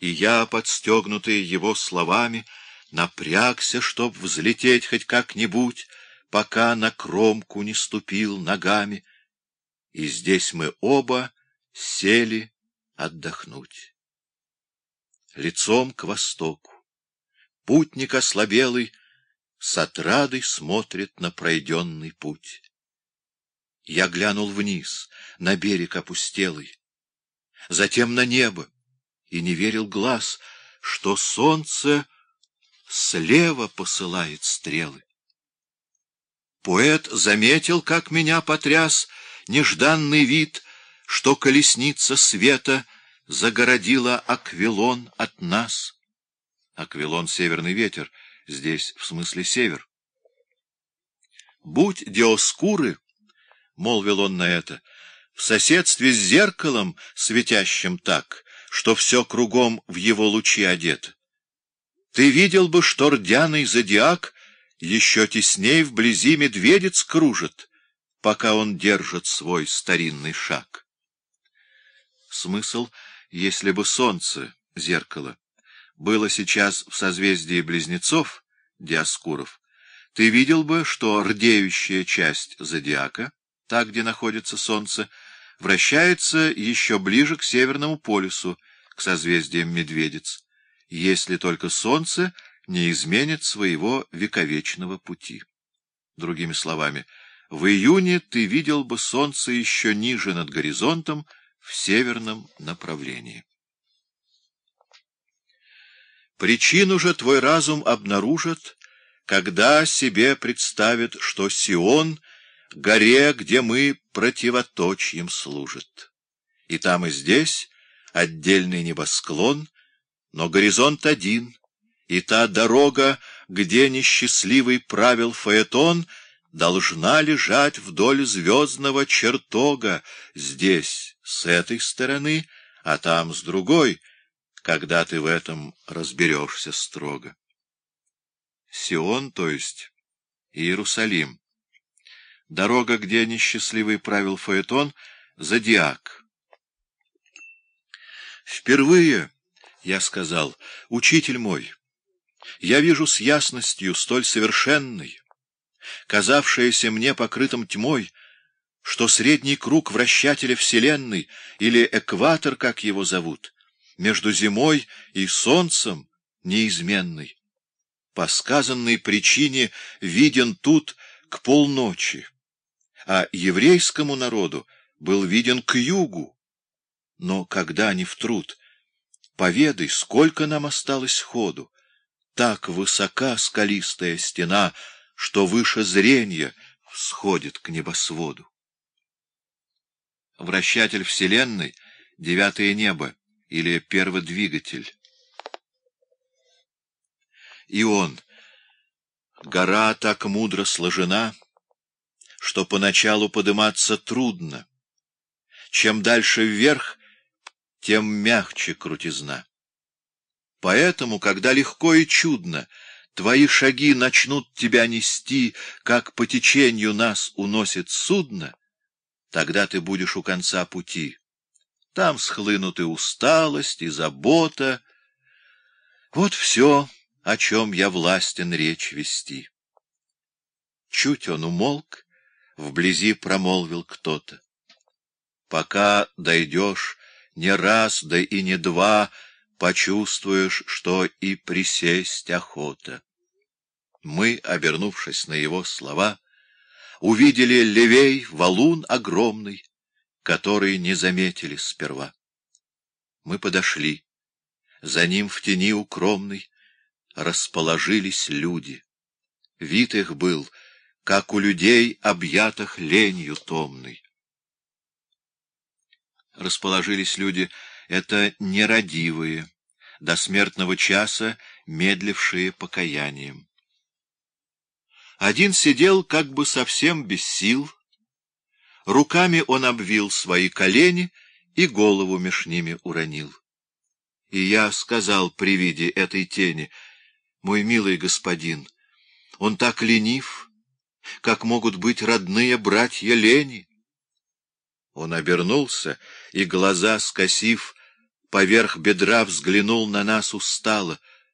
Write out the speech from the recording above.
и я, подстегнутый его словами, напрягся, чтоб взлететь хоть как-нибудь, пока на кромку не ступил ногами. И здесь мы оба сели отдохнуть. Лицом к востоку. Путник ослабелый с отрадой смотрит на пройденный путь. Я глянул вниз, на берег опустелый, затем на небо, и не верил глаз, что солнце слева посылает стрелы. Поэт заметил, как меня потряс нежданный вид, что колесница света загородила Аквилон от нас. Аквилон — северный ветер, здесь в смысле север. «Будь Диоскуры», — молвил он на это, — «в соседстве с зеркалом, светящим так, что все кругом в его лучи одето. Ты видел бы, что рдяный зодиак еще тесней вблизи медведец кружит, пока он держит свой старинный шаг. Смысл, если бы солнце, зеркало, было сейчас в созвездии близнецов, Диаскуров, ты видел бы, что рдеющая часть зодиака, так, где находится солнце, вращается еще ближе к Северному полюсу, к созвездиям Медведец, если только солнце не изменит своего вековечного пути. Другими словами, в июне ты видел бы солнце еще ниже над горизонтом в северном направлении. Причину же твой разум обнаружит, когда себе представит, что Сион — горе, где мы противоточьем служит. И там, и здесь отдельный небосклон, но горизонт один, и та дорога, где несчастливый правил фаэтон, должна лежать вдоль звездного чертога, здесь с этой стороны, а там с другой, когда ты в этом разберешься строго. Сион, то есть Иерусалим. Дорога, где несчастливый правил фаэтон, — зодиак. Впервые я сказал, «Учитель мой, я вижу с ясностью столь совершенной, казавшееся мне покрытым тьмой, что средний круг вращателя Вселенной, или экватор, как его зовут, между зимой и солнцем неизменный. По сказанной причине виден тут к полночи, а еврейскому народу был виден к югу, но когда не в труд, поведай, сколько нам осталось ходу. Так высока скалистая стена, что выше зрения всходит к небосводу. Вращатель Вселенной — девятое небо или перводвигатель. И он, гора так мудро сложена, что поначалу подниматься трудно. Чем дальше вверх, тем мягче крутизна. Поэтому, когда легко и чудно твои шаги начнут тебя нести, как по течению нас уносит судно, тогда ты будешь у конца пути. Там схлынут и усталость, и забота. Вот все, о чем я властен речь вести. Чуть он умолк, вблизи промолвил кто-то. Пока дойдешь не раз, да и не два, почувствуешь, что и присесть охота. Мы, обернувшись на его слова, увидели левей валун огромный, который не заметили сперва. Мы подошли. За ним в тени укромной расположились люди. Вид их был, как у людей, объятых ленью томной расположились люди, это нерадивые, до смертного часа медлившие покаянием. Один сидел как бы совсем без сил, руками он обвил свои колени и голову меж ними уронил. И я сказал при виде этой тени, мой милый господин, он так ленив, как могут быть родные братья лени. Он обернулся и, глаза скосив, поверх бедра взглянул на нас устало —